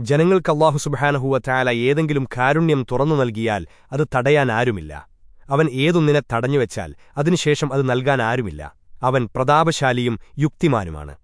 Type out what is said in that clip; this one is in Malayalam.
ജനങ്ങൾക്ക് അള്ളാഹു ഏതെങ്കിലും കാരുണ്യം തുറന്നു നൽകിയാൽ അത് തടയാൻ ആരുമില്ല. അവൻ ഏതൊന്നിനെ തടഞ്ഞുവെച്ചാൽ അതിനുശേഷം അത് നൽകാൻ ആരുമില്ല. അവൻ പ്രതാപശാലിയും യുക്തിമാനുമാണ്.